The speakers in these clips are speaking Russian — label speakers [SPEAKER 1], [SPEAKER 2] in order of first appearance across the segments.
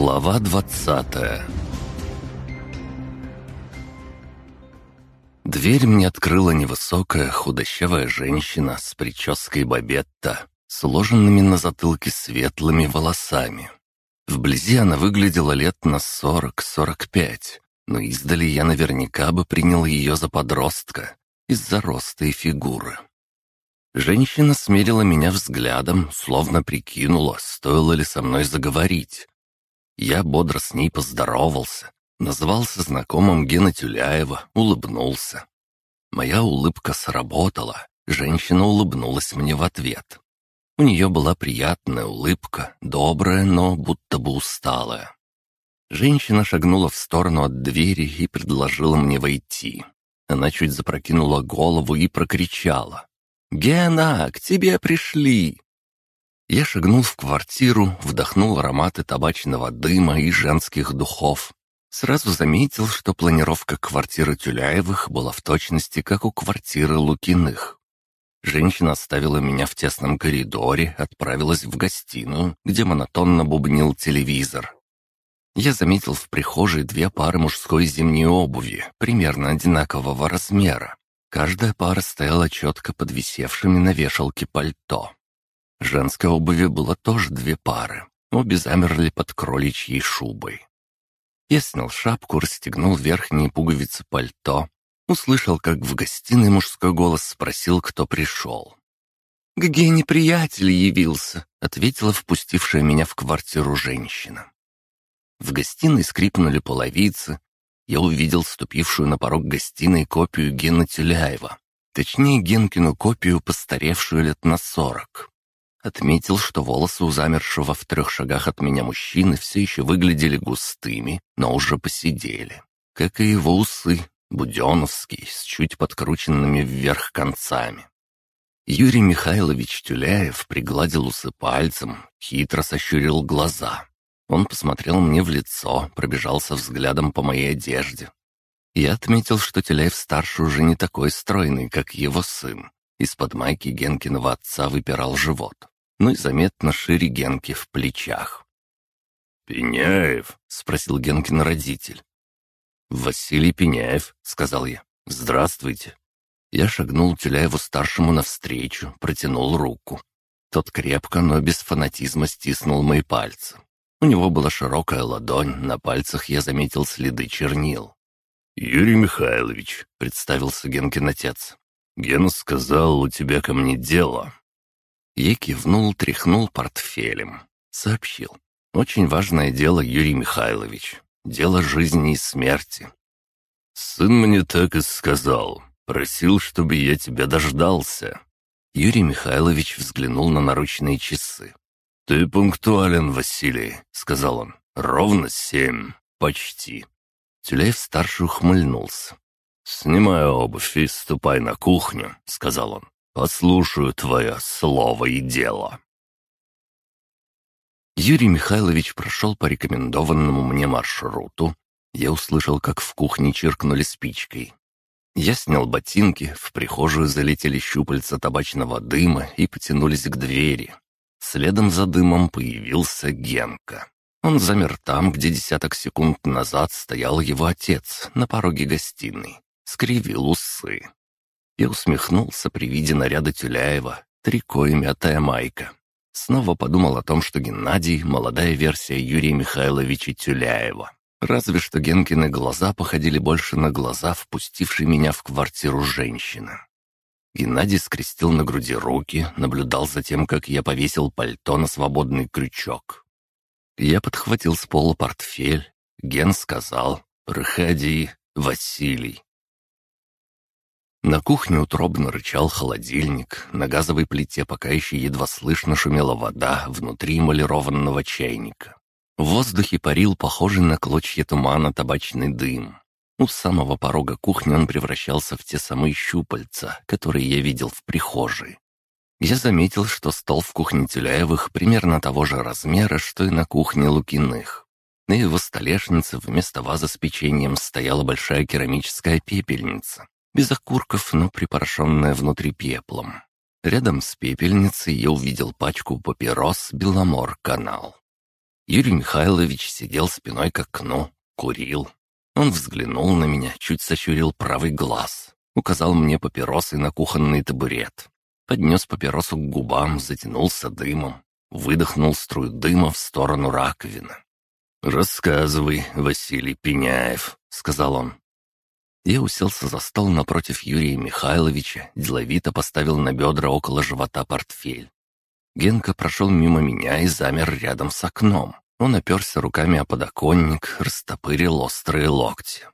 [SPEAKER 1] Глава двадцатая Дверь мне открыла невысокая худощавая женщина с прической бабетта, сложенными на затылке светлыми волосами. Вблизи она выглядела лет на сорок-сорок пять, но издали я наверняка бы принял ее за подростка из-за роста и фигуры. Женщина смерила меня взглядом, словно прикинула, стоило ли со мной заговорить. Я бодро с ней поздоровался, назвался знакомым Гена Тюляева, улыбнулся. Моя улыбка сработала, женщина улыбнулась мне в ответ. У нее была приятная улыбка, добрая, но будто бы усталая. Женщина шагнула в сторону от двери и предложила мне войти. Она чуть запрокинула голову и прокричала. «Гена, к тебе пришли!» Я шагнул в квартиру, вдохнул ароматы табачного дыма и женских духов. Сразу заметил, что планировка квартиры Тюляевых была в точности, как у квартиры Лукиных. Женщина оставила меня в тесном коридоре, отправилась в гостиную, где монотонно бубнил телевизор. Я заметил в прихожей две пары мужской зимней обуви, примерно одинакового размера. Каждая пара стояла четко под висевшими на вешалке пальто. Женской обуви было тоже две пары, обе замерли под кроличьей шубой. Я снял шапку, расстегнул верхние пуговицы пальто, услышал, как в гостиной мужской голос спросил, кто пришел. «К Гене приятель явился», — ответила впустившая меня в квартиру женщина. В гостиной скрипнули половицы. Я увидел ступившую на порог гостиной копию Гена Тюляева. Точнее, Генкину копию, постаревшую лет на сорок. Отметил, что волосы у замершего в трех шагах от меня мужчины все еще выглядели густыми, но уже посидели. Как и его усы, буденовский, с чуть подкрученными вверх концами. Юрий Михайлович Тюляев пригладил усы пальцем, хитро сощурил глаза. Он посмотрел мне в лицо, пробежался взглядом по моей одежде. Я отметил, что Теляев-старший уже не такой стройный, как его сын. Из-под майки Генкиного отца выпирал живот, ну и заметно шире Генки в плечах.
[SPEAKER 2] «Пеняев?» — спросил Генкин родитель.
[SPEAKER 1] «Василий Пеняев», — сказал я. «Здравствуйте». Я шагнул Теляеву-старшему навстречу, протянул руку. Тот крепко, но без фанатизма стиснул мои пальцы. У него была широкая ладонь, на пальцах я заметил следы чернил.
[SPEAKER 2] «Юрий Михайлович», — представился Генкин отец. «Гена сказал, у тебя ко мне дело».
[SPEAKER 1] Я кивнул, тряхнул портфелем. Сообщил. «Очень важное дело, Юрий Михайлович. Дело жизни и смерти».
[SPEAKER 2] «Сын мне так и сказал. Просил, чтобы я тебя дождался».
[SPEAKER 1] Юрий Михайлович взглянул на наручные часы.
[SPEAKER 2] «Ты пунктуален, Василий», — сказал он. «Ровно семь. Почти».
[SPEAKER 1] Тюлеев-старший ухмыльнулся.
[SPEAKER 2] «Снимай обувь и ступай на кухню», — сказал он. «Послушаю твое слово и дело».
[SPEAKER 1] Юрий Михайлович прошел по рекомендованному мне маршруту. Я услышал, как в кухне чиркнули спичкой. Я снял ботинки, в прихожую залетели щупальца табачного дыма и потянулись к двери. Следом за дымом появился Генка. Он замер там, где десяток секунд назад стоял его отец, на пороге гостиной. Скривил усы. Я усмехнулся при виде наряда Тюляева, трико и мятая майка. Снова подумал о том, что Геннадий — молодая версия Юрия Михайловича Тюляева. Разве что Генкины глаза походили больше на глаза, впустившей меня в квартиру женщины. Геннадий скрестил на груди руки, наблюдал за тем, как я повесил пальто на свободный крючок. Я подхватил с пола портфель. Ген сказал «Проходи, Василий». На кухне утробно рычал холодильник, на газовой плите пока еще едва слышно шумела вода внутри эмалированного чайника. В воздухе парил похожий на клочья тумана табачный дым. У самого порога кухни он превращался в те самые щупальца, которые я видел в прихожей. Я заметил, что стол в кухне Тюляевых примерно того же размера, что и на кухне Лукиных. На его столешнице вместо вазы с печеньем стояла большая керамическая пепельница, без окурков, но припорошенная внутри пеплом. Рядом с пепельницей я увидел пачку папирос «Беломор-канал». Юрий Михайлович сидел спиной к окну, курил. Он взглянул на меня, чуть сощурил правый глаз, указал мне папиросы на кухонный табурет. Поднес папиросу к губам, затянулся дымом, выдохнул струю дыма в сторону раковины. «Рассказывай, Василий Пеняев», — сказал он. Я уселся за стол напротив Юрия Михайловича, деловито поставил на бедра около живота портфель. Генка прошел мимо меня и замер рядом с окном. Он оперся руками о подоконник, растопырил острые локти.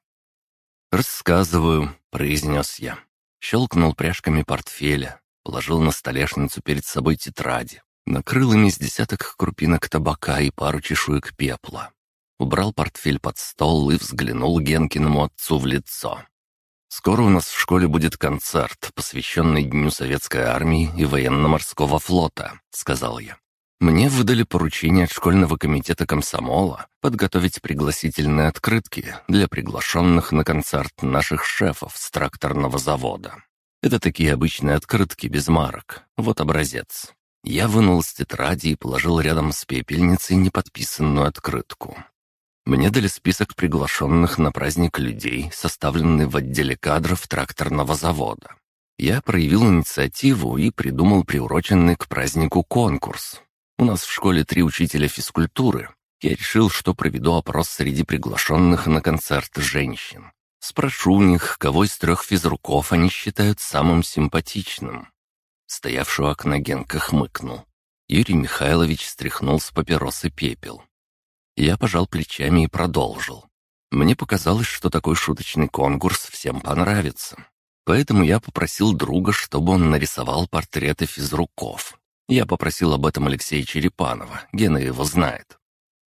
[SPEAKER 1] «Рассказываю», — произнес я. Щелкнул пряжками портфеля, положил на столешницу перед собой тетради, накрыл ими с десяток крупинок табака и пару чешуек пепла. Убрал портфель под стол и взглянул Генкиному отцу в лицо. Скоро у нас в школе будет концерт, посвященный Дню Советской Армии и Военно-Морского флота», — сказал я. «Мне выдали поручение от школьного комитета комсомола подготовить пригласительные открытки для приглашенных на концерт наших шефов с тракторного завода. Это такие обычные открытки без марок. Вот образец». Я вынул из тетради и положил рядом с пепельницей неподписанную открытку. Мне дали список приглашенных на праздник людей, составленный в отделе кадров тракторного завода. Я проявил инициативу и придумал приуроченный к празднику конкурс. У нас в школе три учителя физкультуры. Я решил, что проведу опрос среди приглашенных на концерт женщин. Спрошу у них, кого из трех физруков они считают самым симпатичным. Стоявший у окна Генка хмыкнул. Юрий Михайлович стряхнул с папиросы пепел. Я пожал плечами и продолжил. Мне показалось, что такой шуточный конкурс всем понравится. Поэтому я попросил друга, чтобы он нарисовал портреты физруков. Я попросил об этом Алексея Черепанова, Гена его знает.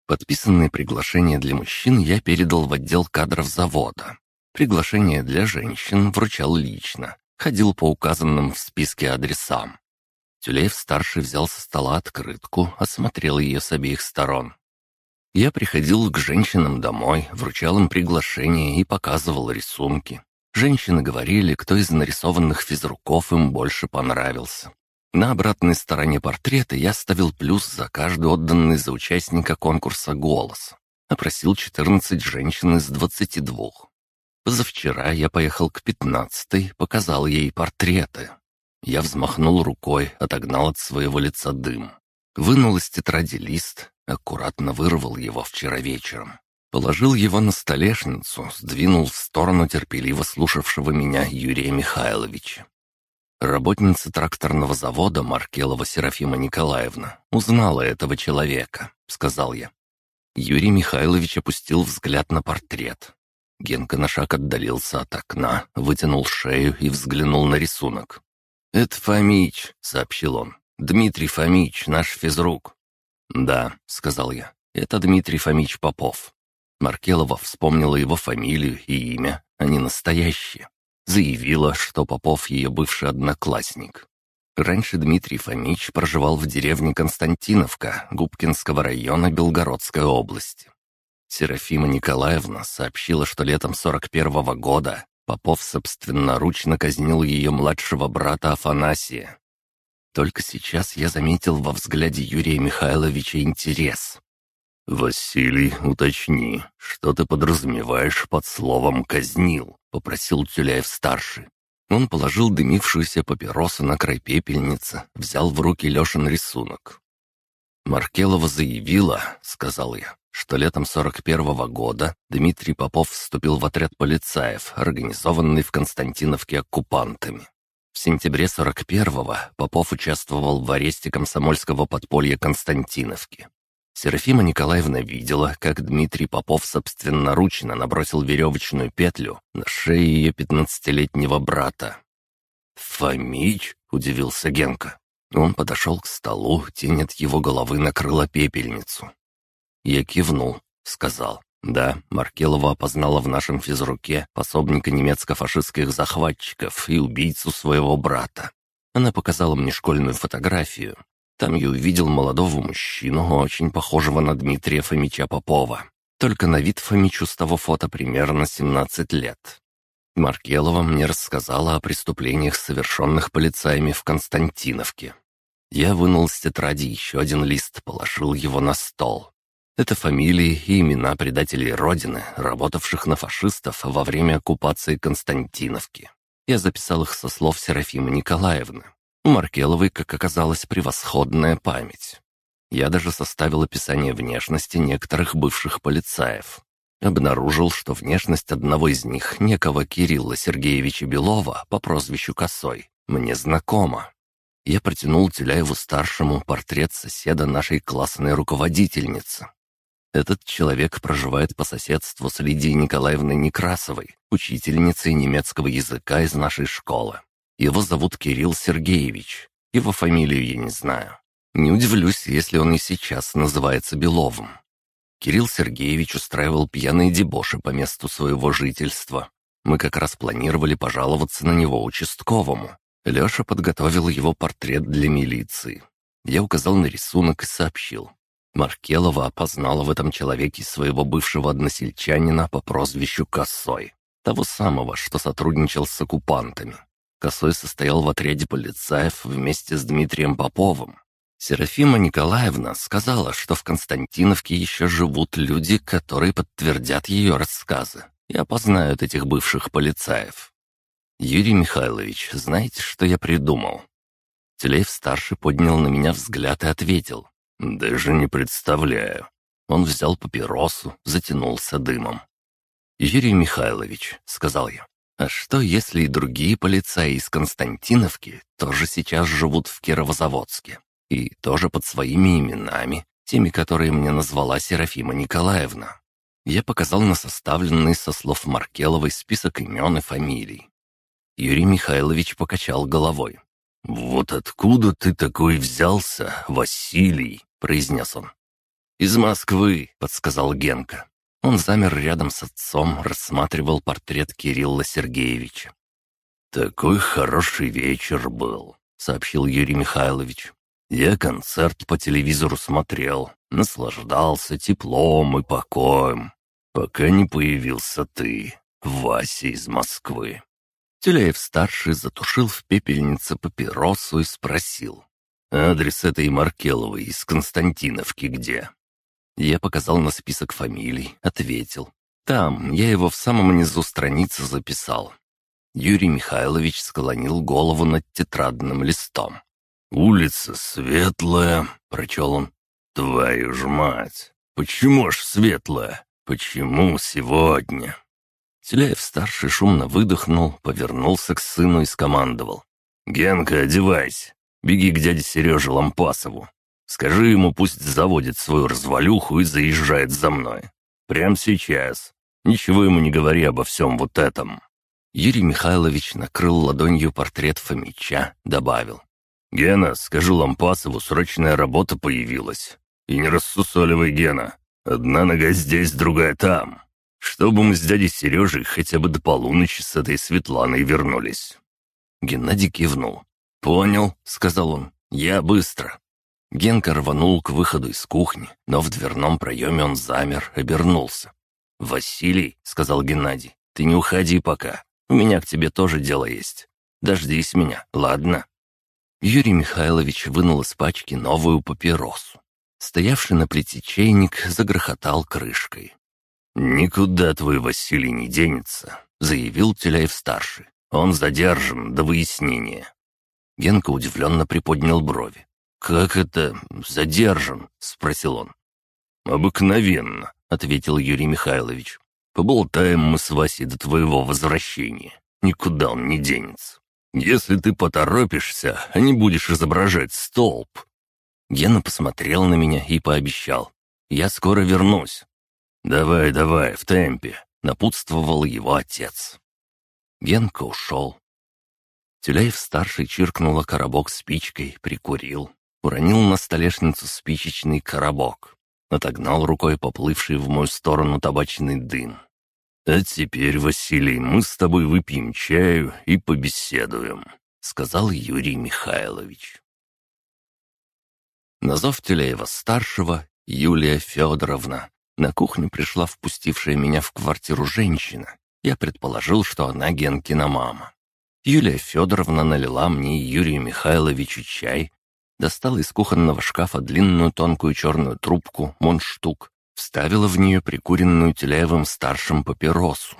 [SPEAKER 1] Подписанные приглашения для мужчин я передал в отдел кадров завода. Приглашение для женщин вручал лично, ходил по указанным в списке адресам. Тюлеев-старший взял со стола открытку, осмотрел ее с обеих сторон. Я приходил к женщинам домой, вручал им приглашения и показывал рисунки. Женщины говорили, кто из нарисованных физруков им больше понравился. На обратной стороне портрета я ставил плюс за каждый отданный за участника конкурса голос. Опросил 14 женщин из 22. Позавчера я поехал к 15 показал ей портреты. Я взмахнул рукой, отогнал от своего лица дым. Вынул из тетради лист, аккуратно вырвал его вчера вечером. Положил его на столешницу, сдвинул в сторону терпеливо слушавшего меня Юрия Михайловича. Работница тракторного завода Маркелова Серафима Николаевна узнала этого человека, сказал я. Юрий Михайлович опустил взгляд на портрет. Генка на шаг отдалился от окна, вытянул шею и взглянул на рисунок. «Это Фомич», — сообщил он. «Дмитрий Фомич, наш физрук». «Да», — сказал я, — «это Дмитрий Фомич Попов». Маркелова вспомнила его фамилию и имя, они настоящие. Заявила, что Попов ее бывший одноклассник. Раньше Дмитрий Фомич проживал в деревне Константиновка Губкинского района Белгородской области. Серафима Николаевна сообщила, что летом 41 -го года Попов собственноручно казнил ее младшего брата Афанасия. Только сейчас я заметил во взгляде Юрия Михайловича интерес. «Василий, уточни, что ты подразумеваешь под словом «казнил», — попросил Тюляев-старший. Он положил дымившуюся папиросу на край пепельницы, взял в руки Лешин рисунок. «Маркелова заявила, — сказал я, — что летом 41-го года Дмитрий Попов вступил в отряд полицаев, организованный в Константиновке оккупантами. В сентябре 41-го Попов участвовал в аресте комсомольского подполья Константиновки. Серафима Николаевна видела, как Дмитрий Попов собственноручно набросил веревочную петлю на шею ее пятнадцатилетнего брата. «Фомич?» — удивился Генка. Он подошел к столу, тень от его головы накрыла пепельницу. Я кивнул, сказал. Да, Маркелова опознала в нашем физруке пособника немецко-фашистских захватчиков и убийцу своего брата. Она показала мне школьную фотографию. Там я увидел молодого мужчину, очень похожего на Дмитрия Фомича Попова. Только на вид Фомичу с того фото примерно 17 лет. Маркелова мне рассказала о преступлениях, совершенных полицаями в Константиновке. Я вынул с тетради еще один лист, положил его на стол. Это фамилии и имена предателей Родины, работавших на фашистов во время оккупации Константиновки. Я записал их со слов Серафимы Николаевны. У Маркеловой, как оказалось, превосходная память. Я даже составил описание внешности некоторых бывших полицаев. Обнаружил, что внешность одного из них, некого Кирилла Сергеевича Белова по прозвищу Косой, мне знакома. Я протянул Тюляеву-старшему портрет соседа нашей классной руководительницы. Этот человек проживает по соседству с Лидией Николаевной Некрасовой, учительницей немецкого языка из нашей школы. Его зовут Кирилл Сергеевич. Его фамилию я не знаю. Не удивлюсь, если он и сейчас называется Беловым. Кирилл Сергеевич устраивал пьяные дебоши по месту своего жительства. Мы как раз планировали пожаловаться на него участковому. Леша подготовил его портрет для милиции. Я указал на рисунок и сообщил. Маркелова опознала в этом человеке своего бывшего односельчанина по прозвищу Косой. Того самого, что сотрудничал с оккупантами. Косой состоял в отряде полицаев вместе с Дмитрием Поповым. Серафима Николаевна сказала, что в Константиновке еще живут люди, которые подтвердят ее рассказы и опознают этих бывших полицаев. «Юрий Михайлович, знаете, что я придумал?» Телеев-старший поднял на меня взгляд и ответил. «Даже не представляю». Он взял папиросу, затянулся дымом. «Юрий Михайлович», — сказал я, — «а что, если и другие полицаи из Константиновки тоже сейчас живут в Кировозаводске?» И тоже под своими именами, теми, которые мне назвала Серафима Николаевна. Я показал на составленный со слов Маркеловой список имен и фамилий. Юрий Михайлович покачал головой. «Вот откуда ты такой взялся, Василий?» — произнес он. «Из Москвы», — подсказал Генка. Он замер рядом с отцом, рассматривал портрет Кирилла Сергеевича. «Такой хороший вечер был», — сообщил Юрий Михайлович. Я концерт по телевизору смотрел, наслаждался теплом и покоем, пока не появился ты, Вася из Москвы». Тюляев-старший затушил в пепельнице папиросу и спросил. «Адрес этой Маркеловой из Константиновки где?» Я показал на список фамилий, ответил. «Там, я его в самом низу страницы записал». Юрий Михайлович склонил голову над тетрадным листом. «Улица светлая», — прочел он. «Твою ж мать! Почему ж светлая? Почему сегодня?» Теляев-старший шумно выдохнул, повернулся к сыну и скомандовал. «Генка, одевайся. Беги к дяде Сереже Лампасову. Скажи ему, пусть заводит свою развалюху и заезжает за мной. Прямо сейчас. Ничего ему не говори обо всем вот этом». Юрий Михайлович накрыл ладонью портрет Фомича, добавил. «Гена, скажи Лампасову, срочная работа появилась. И не рассусоливай, Гена. Одна нога здесь, другая там. Чтобы мы с дядей Сережей хотя бы до полуночи с этой Светланой вернулись». Геннадий кивнул. «Понял», — сказал он. «Я быстро». Генка рванул к выходу из кухни, но в дверном проеме он замер, обернулся. «Василий», — сказал Геннадий, — «ты не уходи пока. У меня к тебе тоже дело есть. Дождись меня, ладно?» Юрий Михайлович вынул из пачки новую папиросу. Стоявший на плите чайник загрохотал крышкой. «Никуда твой Василий не денется», — заявил Теляев-старший. «Он задержан до выяснения». Генка удивленно приподнял брови. «Как это задержан?» — спросил он. «Обыкновенно», — ответил Юрий Михайлович. «Поболтаем мы с Васей до твоего возвращения. Никуда он не денется». Если ты поторопишься, а не будешь изображать столб». Гена посмотрел на меня и пообещал. «Я скоро вернусь». «Давай, давай, в темпе», — напутствовал его отец. Генка ушел. Тюляев-старший чиркнула коробок спичкой, прикурил. Уронил на столешницу спичечный коробок. Отогнал рукой поплывший в мою сторону табачный дым. «А теперь, Василий, мы с тобой выпьем чаю и побеседуем», — сказал Юрий Михайлович. На зов Теляева-старшего Юлия Федоровна на кухню пришла впустившая меня в квартиру женщина. Я предположил, что она Генкина мама. Юлия Федоровна налила мне и Юрию Михайловичу чай, достала из кухонного шкафа длинную тонкую черную трубку, монштук, вставила в нее прикуренную Теляевым-старшим папиросу,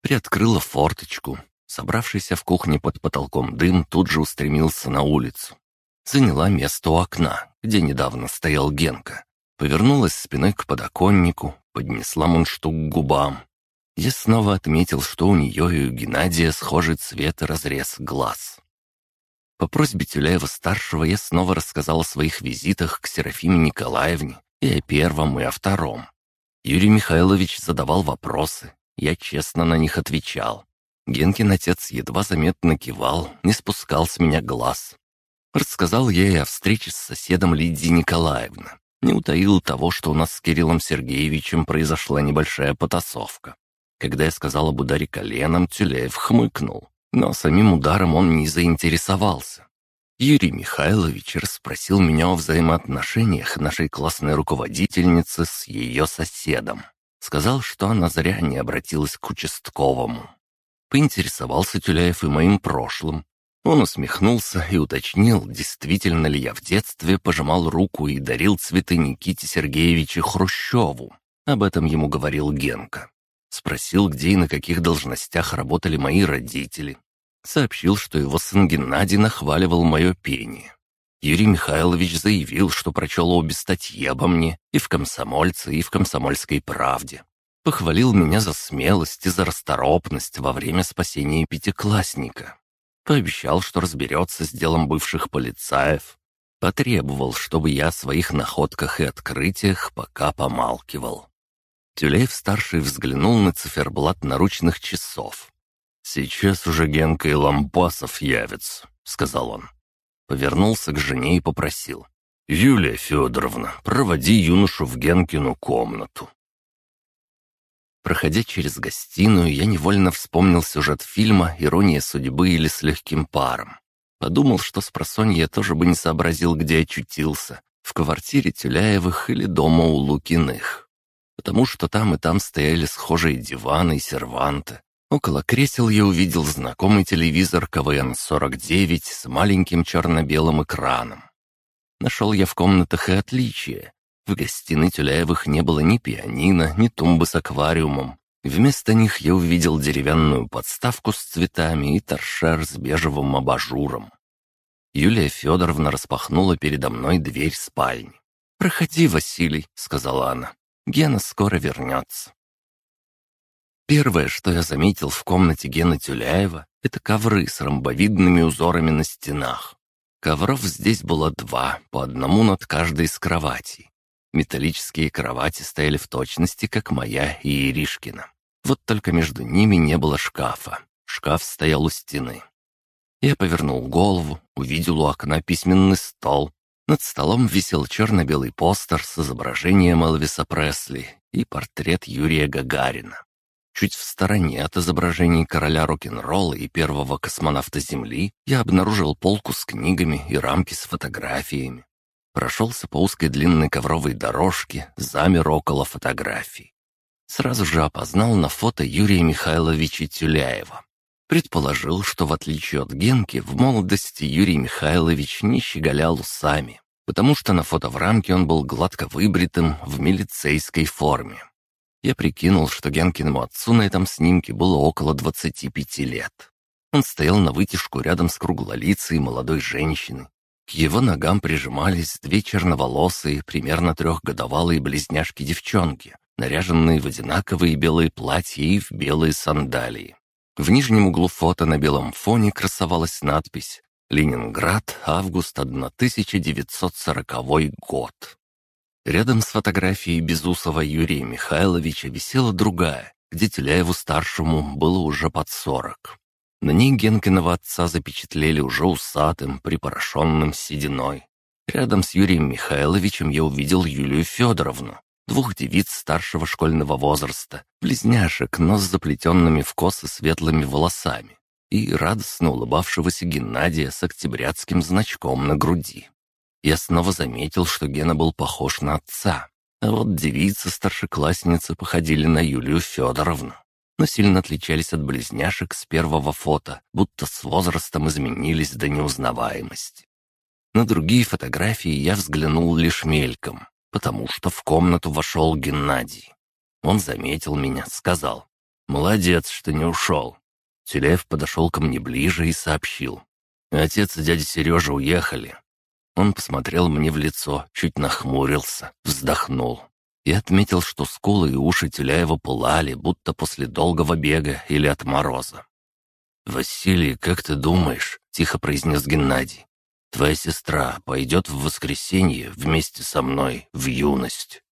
[SPEAKER 1] приоткрыла форточку. Собравшийся в кухне под потолком дым тут же устремился на улицу. Заняла место у окна, где недавно стоял Генка. Повернулась спиной к подоконнику, поднесла мундштук к губам. Я снова отметил, что у нее и у Геннадия схожий цвет и разрез глаз. По просьбе Тюляева-старшего я снова рассказал о своих визитах к Серафиме Николаевне и о первом, и о втором. Юрий Михайлович задавал вопросы, я честно на них отвечал. Генкин отец едва заметно кивал, не спускал с меня глаз. Рассказал я и о встрече с соседом Лидией Николаевной. Не утаил того, что у нас с Кириллом Сергеевичем произошла небольшая потасовка. Когда я сказал об ударе коленом, Тюлеев хмыкнул, но самим ударом он не заинтересовался. Юрий Михайлович расспросил меня о взаимоотношениях нашей классной руководительницы с ее соседом. Сказал, что она зря не обратилась к участковому. Поинтересовался Тюляев и моим прошлым. Он усмехнулся и уточнил, действительно ли я в детстве пожимал руку и дарил цветы Никите Сергеевичу Хрущеву. Об этом ему говорил Генка. Спросил, где и на каких должностях работали мои родители. Сообщил, что его сын Геннадий нахваливал мое пение. Юрий Михайлович заявил, что прочел обе статьи обо мне и в «Комсомольце», и в «Комсомольской правде». Похвалил меня за смелость и за расторопность во время спасения пятиклассника. Пообещал, что разберется с делом бывших полицаев. Потребовал, чтобы я о своих находках и открытиях пока помалкивал. Тюлеев-старший взглянул на циферблат наручных часов. «Сейчас уже Генка и Лампасов явятся», — сказал он. Повернулся к жене и попросил. «Юлия Федоровна, проводи юношу в Генкину комнату». Проходя через гостиную, я невольно вспомнил сюжет фильма «Ирония судьбы» или «С легким паром». Подумал, что с просонья тоже бы не сообразил, где очутился, в квартире Тюляевых или дома у Лукиных. Потому что там и там стояли схожие диваны и серванты, Около кресел я увидел знакомый телевизор КВН-49 с маленьким черно-белым экраном. Нашел я в комнатах и отличия. В гостиной Тюляевых не было ни пианино, ни тумбы с аквариумом. Вместо них я увидел деревянную подставку с цветами и торшер с бежевым абажуром. Юлия Федоровна распахнула передо мной дверь спальни. «Проходи, Василий», — сказала она. «Гена скоро вернется». Первое, что я заметил в комнате Гены Тюляева, это ковры с ромбовидными узорами на стенах. Ковров здесь было два, по одному над каждой из кроватей. Металлические кровати стояли в точности, как моя и Иришкина. Вот только между ними не было шкафа. Шкаф стоял у стены. Я повернул голову, увидел у окна письменный стол. Над столом висел черно-белый постер с изображением Элвиса Пресли и портрет Юрия Гагарина. Чуть в стороне от изображений короля рок-н-ролла и первого космонавта Земли я обнаружил полку с книгами и рамки с фотографиями. Прошелся по узкой длинной ковровой дорожке, замер около фотографий. Сразу же опознал на фото Юрия Михайловича Тюляева. Предположил, что в отличие от Генки, в молодости Юрий Михайлович не щеголял усами, потому что на фото в рамке он был гладко выбритым в милицейской форме. Я прикинул, что Генкиному отцу на этом снимке было около 25 лет. Он стоял на вытяжку рядом с круглолицей молодой женщиной. К его ногам прижимались две черноволосые, примерно трехгодовалые близняшки-девчонки, наряженные в одинаковые белые платья и в белые сандалии. В нижнем углу фото на белом фоне красовалась надпись «Ленинград, август 1940 год». Рядом с фотографией Безусова Юрия Михайловича висела другая, где Теляеву-старшему было уже под сорок. На ней Генкиного отца запечатлели уже усатым, припорошенным сединой. Рядом с Юрием Михайловичем я увидел Юлию Федоровну, двух девиц старшего школьного возраста, близняшек, но с заплетенными в косы светлыми волосами, и радостно улыбавшегося Геннадия с октябрятским значком на груди. Я снова заметил, что Гена был похож на отца. А вот девицы-старшеклассницы походили на Юлию Федоровну, но сильно отличались от близняшек с первого фото, будто с возрастом изменились до неузнаваемости. На другие фотографии я взглянул лишь мельком. Потому что в комнату вошел Геннадий. Он заметил меня, сказал, «Молодец, что не ушел». Теляев подошел ко мне ближе и сообщил. Отец и дядя Сережа уехали. Он посмотрел мне в лицо, чуть нахмурился, вздохнул. И отметил, что скулы и уши Теляева пылали, будто после долгого бега или от мороза. «Василий, как ты думаешь?» — тихо произнес Геннадий. «Твоя сестра пойдет в воскресенье вместе со мной в юность».